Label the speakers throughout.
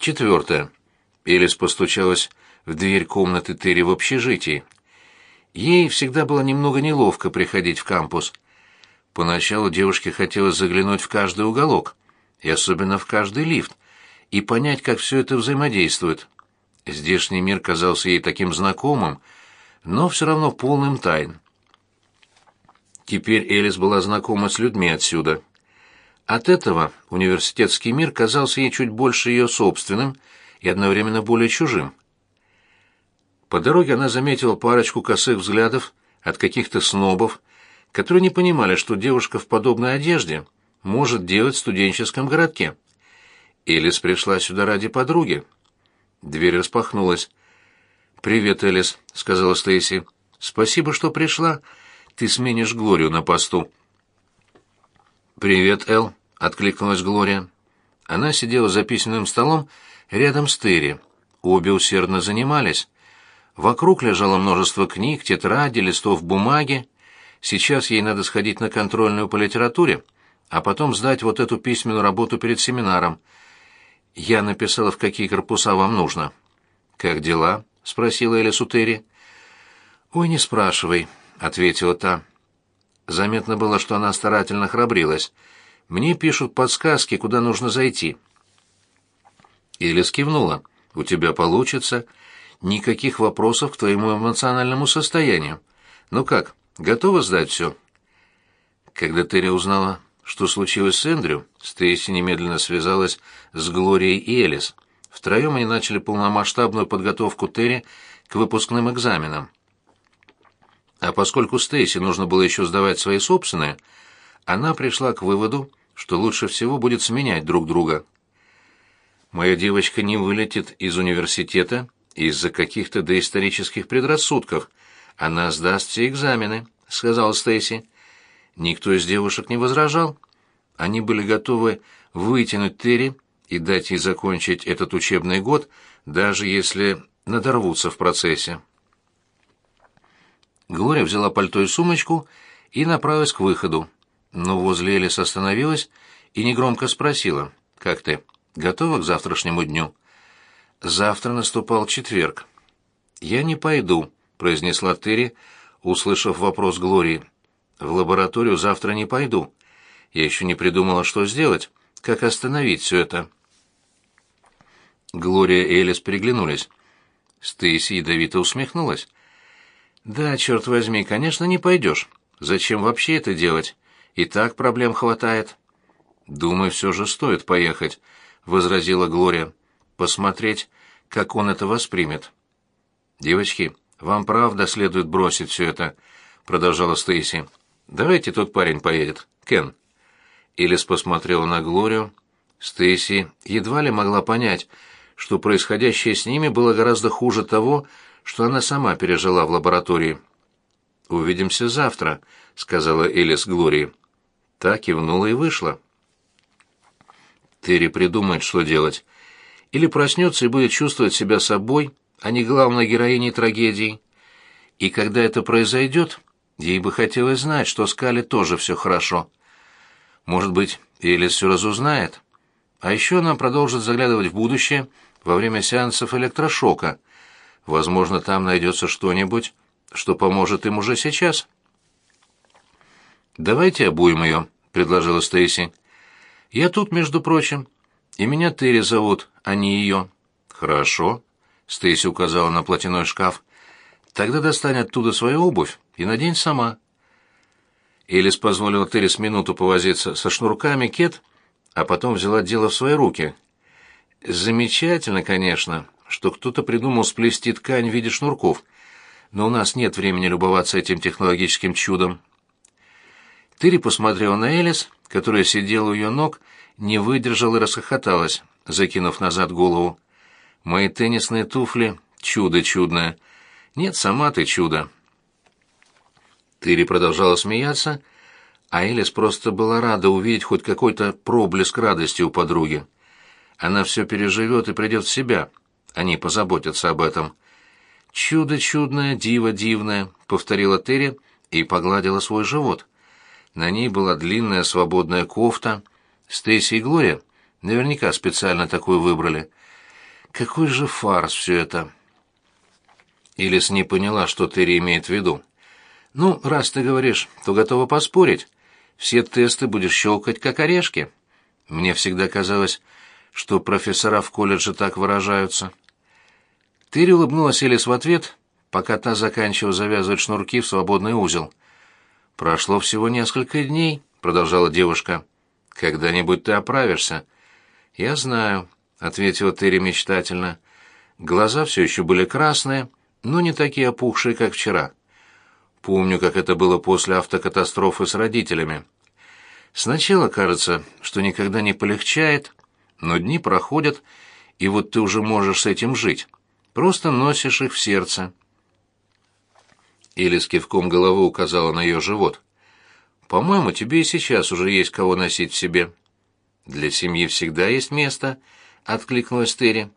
Speaker 1: Четвертое. Элис постучалась в дверь комнаты Терри в общежитии. Ей всегда было немного неловко приходить в кампус. Поначалу девушке хотелось заглянуть в каждый уголок, и особенно в каждый лифт, и понять, как все это взаимодействует. Здешний мир казался ей таким знакомым, но все равно полным тайн. Теперь Элис была знакома с людьми отсюда. От этого университетский мир казался ей чуть больше ее собственным и одновременно более чужим. По дороге она заметила парочку косых взглядов от каких-то снобов, которые не понимали, что девушка в подобной одежде может делать в студенческом городке. Элис пришла сюда ради подруги. Дверь распахнулась. «Привет, Элис», — сказала Стейси. «Спасибо, что пришла. Ты сменишь Глорию на посту». «Привет, Эл», — откликнулась Глория. Она сидела за письменным столом рядом с Терри. Обе усердно занимались. Вокруг лежало множество книг, тетради, листов бумаги. Сейчас ей надо сходить на контрольную по литературе, а потом сдать вот эту письменную работу перед семинаром. Я написала, в какие корпуса вам нужно. «Как дела?» — спросила Элис у Терри. «Ой, не спрашивай», — ответила та. Заметно было, что она старательно храбрилась. «Мне пишут подсказки, куда нужно зайти». Элис кивнула. «У тебя получится никаких вопросов к твоему эмоциональному состоянию. Ну как, готова сдать все?» Когда Терри узнала, что случилось с Эндрю, Стейси немедленно связалась с Глорией и Элис. Втроем они начали полномасштабную подготовку Терри к выпускным экзаменам. А поскольку Стейси нужно было еще сдавать свои собственные, она пришла к выводу, что лучше всего будет сменять друг друга. «Моя девочка не вылетит из университета из-за каких-то доисторических предрассудков. Она сдаст все экзамены», — сказала Стейси. Никто из девушек не возражал. Они были готовы вытянуть Терри и дать ей закончить этот учебный год, даже если надорвутся в процессе. Глория взяла пальто и сумочку и направилась к выходу, но возле Элис остановилась и негромко спросила, «Как ты, готова к завтрашнему дню?» Завтра наступал четверг. «Я не пойду», — произнесла Терри, услышав вопрос Глории. «В лабораторию завтра не пойду. Я еще не придумала, что сделать, как остановить все это». Глория и Элис переглянулись. Стейси ядовито усмехнулась. «Да, черт возьми, конечно, не пойдешь. Зачем вообще это делать? И так проблем хватает». «Думаю, все же стоит поехать», — возразила Глория посмотреть, как он это воспримет. «Девочки, вам правда следует бросить все это», — продолжала Стейси. «Давайте тот парень поедет, Кен». Элис посмотрела на Глорию. Стейси едва ли могла понять, что происходящее с ними было гораздо хуже того, что она сама пережила в лаборатории. «Увидимся завтра», — сказала Элис Глории. Так кивнула и вышла. Терри придумает, что делать или проснется и будет чувствовать себя собой, а не главной героиней трагедии. И когда это произойдет, ей бы хотелось знать, что с Кали тоже все хорошо. Может быть, Элис все разузнает. А еще она продолжит заглядывать в будущее во время сеансов электрошока. Возможно, там найдется что-нибудь, что поможет им уже сейчас. «Давайте обуем ее», — предложила Стейси. «Я тут, между прочим», и меня Терри зовут, а не ее». «Хорошо», — Стейси указала на платяной шкаф. «Тогда достань оттуда свою обувь и надень сама». Элис позволила Терри с минуту повозиться со шнурками кет, а потом взяла дело в свои руки. «Замечательно, конечно, что кто-то придумал сплести ткань в виде шнурков, но у нас нет времени любоваться этим технологическим чудом». Терри посмотрела на Элис, которая сидела у ее ног не выдержал и расхохоталась, закинув назад голову. «Мои теннисные туфли — чудо чудное. Нет, сама ты чудо». Тыри продолжала смеяться, а Элис просто была рада увидеть хоть какой-то проблеск радости у подруги. Она все переживет и придет в себя. Они позаботятся об этом. «Чудо чудное, диво дивное», — повторила Терри и погладила свой живот. На ней была длинная свободная кофта, Стейси и Глория наверняка специально такую выбрали. Какой же фарс все это!» Элис не поняла, что Терри имеет в виду. «Ну, раз ты говоришь, то готова поспорить. Все тесты будешь щелкать, как орешки. Мне всегда казалось, что профессора в колледже так выражаются». Терри улыбнулась Элис в ответ, пока та заканчивала завязывать шнурки в свободный узел. «Прошло всего несколько дней», — продолжала девушка. «Когда-нибудь ты оправишься». «Я знаю», — ответила Терри мечтательно. Глаза все еще были красные, но не такие опухшие, как вчера. Помню, как это было после автокатастрофы с родителями. Сначала кажется, что никогда не полегчает, но дни проходят, и вот ты уже можешь с этим жить. Просто носишь их в сердце. Или с кивком головы указала на ее живот. «По-моему, тебе и сейчас уже есть кого носить в себе». «Для семьи всегда есть место», — откликнулась Терри.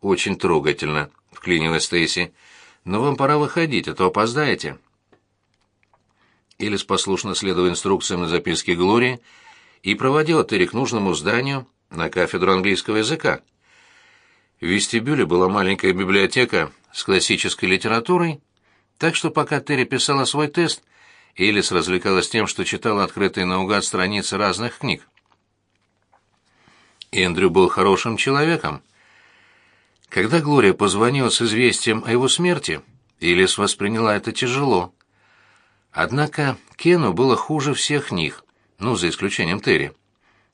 Speaker 1: «Очень трогательно», — вклинилась Стейси. «Но вам пора выходить, а то опоздаете». Элис послушно следовал инструкциям на записке Глории и проводила Терри к нужному зданию на кафедру английского языка. В вестибюле была маленькая библиотека с классической литературой, так что пока Терри писала свой тест, Элис развлекалась тем, что читала открытые наугад страницы разных книг. Эндрю был хорошим человеком. Когда Глория позвонила с известием о его смерти, Элис восприняла это тяжело. Однако Кену было хуже всех них, ну, за исключением Терри.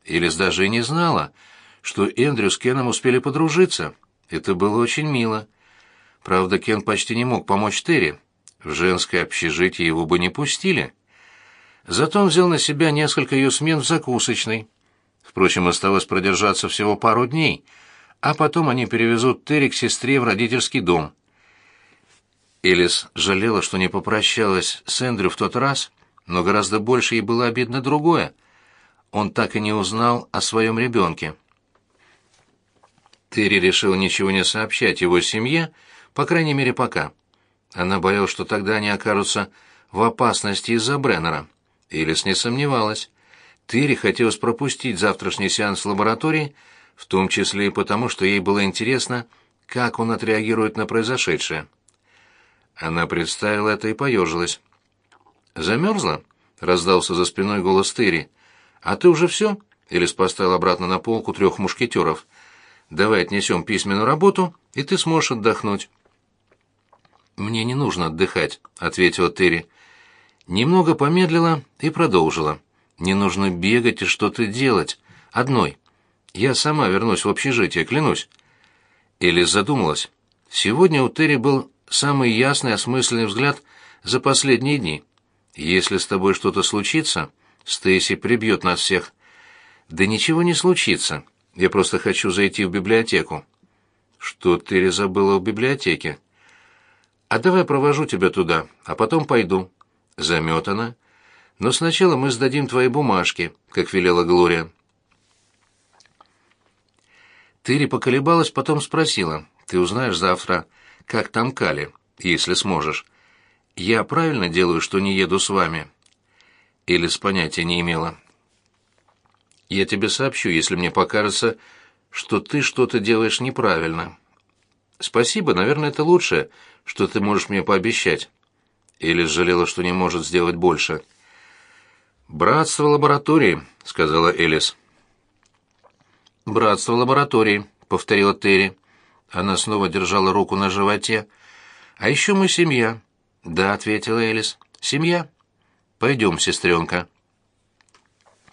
Speaker 1: Элис даже и не знала, что Эндрю с Кеном успели подружиться. Это было очень мило. Правда, Кен почти не мог помочь Терри. В женское общежитие его бы не пустили. Зато он взял на себя несколько ее смен в закусочной. Впрочем, осталось продержаться всего пару дней, а потом они перевезут Терри к сестре в родительский дом. Элис жалела, что не попрощалась с Эндрю в тот раз, но гораздо больше ей было обидно другое. Он так и не узнал о своем ребенке. Терри решила ничего не сообщать его семье, по крайней мере, пока. Она боялась, что тогда они окажутся в опасности из-за Бреннера. Элис не сомневалась. Терри хотелось пропустить завтрашний сеанс в лаборатории, в том числе и потому, что ей было интересно, как он отреагирует на произошедшее. Она представила это и поежилась. «Замерзла?» — раздался за спиной голос Терри. «А ты уже все?» — Элис поставил обратно на полку трех мушкетеров. «Давай отнесем письменную работу, и ты сможешь отдохнуть». «Мне не нужно отдыхать», — ответила Терри. Немного помедлила и продолжила. «Не нужно бегать и что-то делать. Одной. Я сама вернусь в общежитие, клянусь». Элис задумалась. Сегодня у Терри был самый ясный, осмысленный взгляд за последние дни. Если с тобой что-то случится, Стейси прибьет нас всех. Да ничего не случится. Я просто хочу зайти в библиотеку. Что ты забыла в библиотеке? А давай провожу тебя туда, а потом пойду. Заметана. Но сначала мы сдадим твои бумажки, как велела Глория. Тыри поколебалась, потом спросила. Ты узнаешь завтра, как там Кали, если сможешь. Я правильно делаю, что не еду с вами?» Элис понятия не имела. «Я тебе сообщу, если мне покажется, что ты что-то делаешь неправильно. Спасибо, наверное, это лучшее, что ты можешь мне пообещать». Элис жалела, что не может сделать больше. «Братство лаборатории», — сказала Элис. «Братство лаборатории», — повторила Терри. Она снова держала руку на животе. «А еще мы семья». «Да», — ответила Элис. «Семья». «Пойдем, сестренка».